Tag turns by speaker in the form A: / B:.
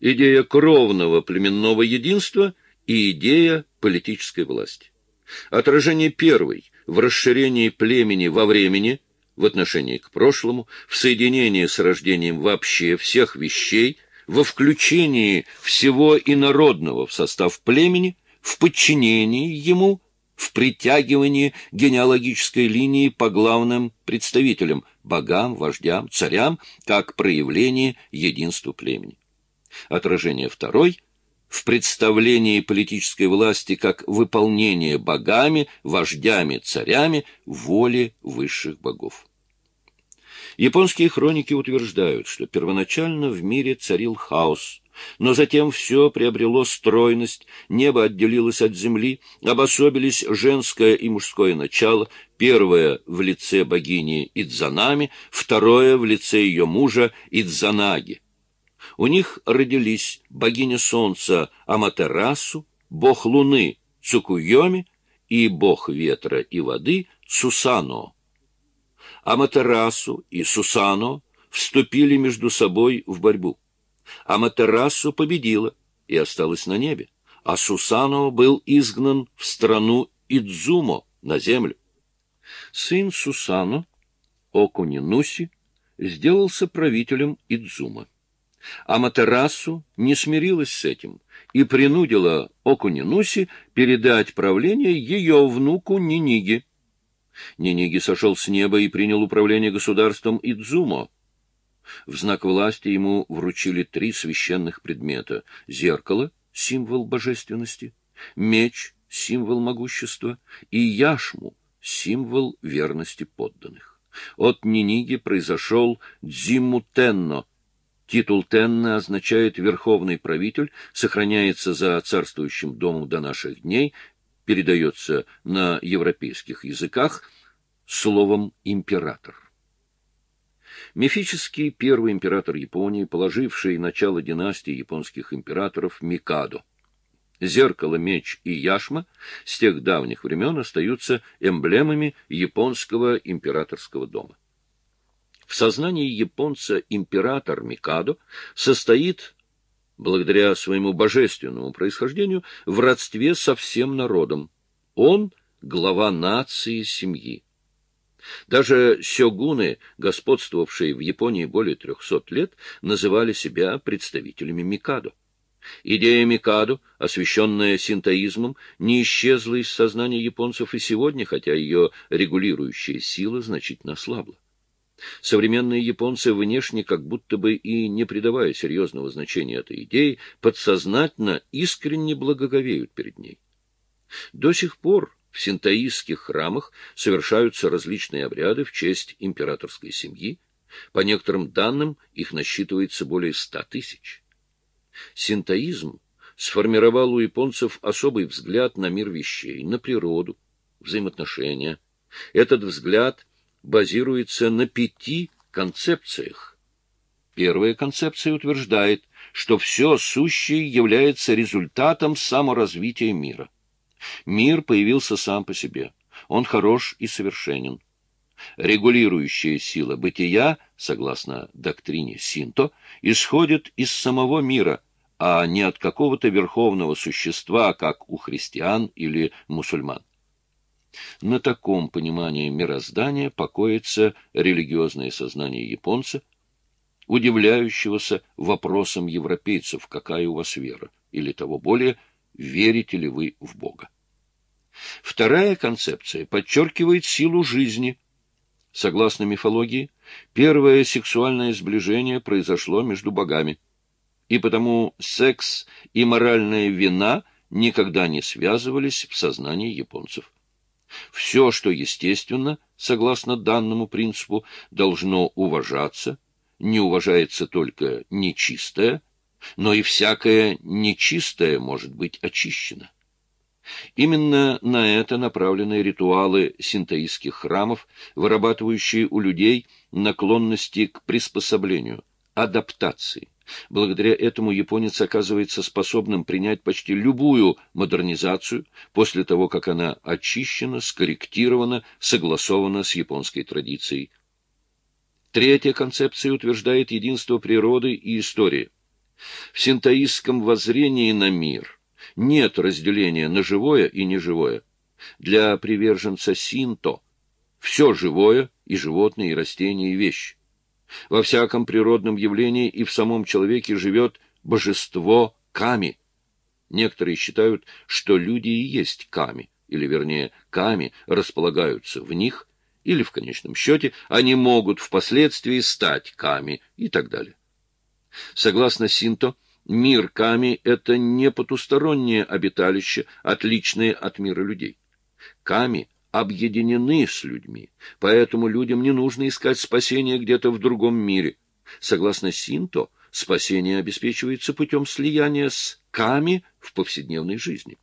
A: идея кровного племенного единства и идея политической власти. Отражение первой в расширении племени во времени, в отношении к прошлому, в соединении с рождением вообще всех вещей, во включении всего инородного в состав племени, в подчинении ему, в притягивании генеалогической линии по главным представителям – богам, вождям, царям, как проявление единства племени. Отражение второй – в представлении политической власти как выполнение богами, вождями, царями воли высших богов. Японские хроники утверждают, что первоначально в мире царил хаос, но затем все приобрело стройность, небо отделилось от земли, обособились женское и мужское начало, первое в лице богини Идзанами, второе в лице ее мужа Идзанаги. У них родились богиня солнца Аматерасу, бог луны Цукуйоми и бог ветра и воды Сусано. Аматерасу и Сусано вступили между собой в борьбу. Аматерасу победила и осталась на небе, а Сусано был изгнан в страну Идзумо, на землю. Сын Сусано, Окунинуси, сделался правителем Идзума. Аматерасу не смирилась с этим и принудила Окунинуси передать правление ее внуку Ниниги. Ниниги сошел с неба и принял управление государством Идзумо. В знак власти ему вручили три священных предмета — зеркало, символ божественности, меч, символ могущества, и яшму, символ верности подданных. От Ниниги произошел Дзимутенно. Титул Тенна означает «верховный правитель», сохраняется за царствующим домом до наших дней, передается на европейских языках словом «император». Мифический первый император Японии, положивший начало династии японских императоров Микадо. Зеркало, меч и яшма с тех давних времен остаются эмблемами японского императорского дома. В сознании японца император Микадо состоит, благодаря своему божественному происхождению, в родстве со всем народом. Он — глава нации семьи. Даже сёгуны, господствовавшие в Японии более трехсот лет, называли себя представителями Микадо. Идея Микадо, освященная синтоизмом, не исчезла из сознания японцев и сегодня, хотя ее регулирующая сила значительно ослабла. Современные японцы внешне, как будто бы и не придавая серьезного значения этой идее, подсознательно искренне благоговеют перед ней. До сих пор в синтоистских храмах совершаются различные обряды в честь императорской семьи. По некоторым данным, их насчитывается более ста тысяч. Синтоизм сформировал у японцев особый взгляд на мир вещей, на природу, взаимоотношения. Этот взгляд базируется на пяти концепциях. Первая концепция утверждает, что все сущее является результатом саморазвития мира. Мир появился сам по себе. Он хорош и совершенен. Регулирующая сила бытия, согласно доктрине Синто, исходит из самого мира, а не от какого-то верховного существа, как у христиан или мусульман. На таком понимании мироздания покоится религиозное сознание японца, удивляющегося вопросам европейцев, какая у вас вера, или того более, верите ли вы в Бога. Вторая концепция подчеркивает силу жизни. Согласно мифологии, первое сексуальное сближение произошло между богами, и потому секс и моральная вина никогда не связывались в сознании японцев. Все, что естественно, согласно данному принципу, должно уважаться, не уважается только нечистое, но и всякое нечистое может быть очищено. Именно на это направлены ритуалы синтоистских храмов, вырабатывающие у людей наклонности к приспособлению, адаптации. Благодаря этому японец оказывается способным принять почти любую модернизацию после того, как она очищена, скорректирована, согласована с японской традицией. Третья концепция утверждает единство природы и истории. В синтоистском воззрении на мир нет разделения на живое и неживое. Для приверженца синто все живое и животные, и растения, и вещи. Во всяком природном явлении и в самом человеке живет божество Ками. Некоторые считают, что люди и есть Ками, или, вернее, Ками располагаются в них, или, в конечном счете, они могут впоследствии стать Ками и так далее. Согласно Синто, мир Ками — это не потустороннее обиталище, отличное от мира людей. Ками объединены с людьми, поэтому людям не нужно искать спасения где-то в другом мире. Согласно Синто, спасение обеспечивается путем слияния с Ками в повседневной жизни.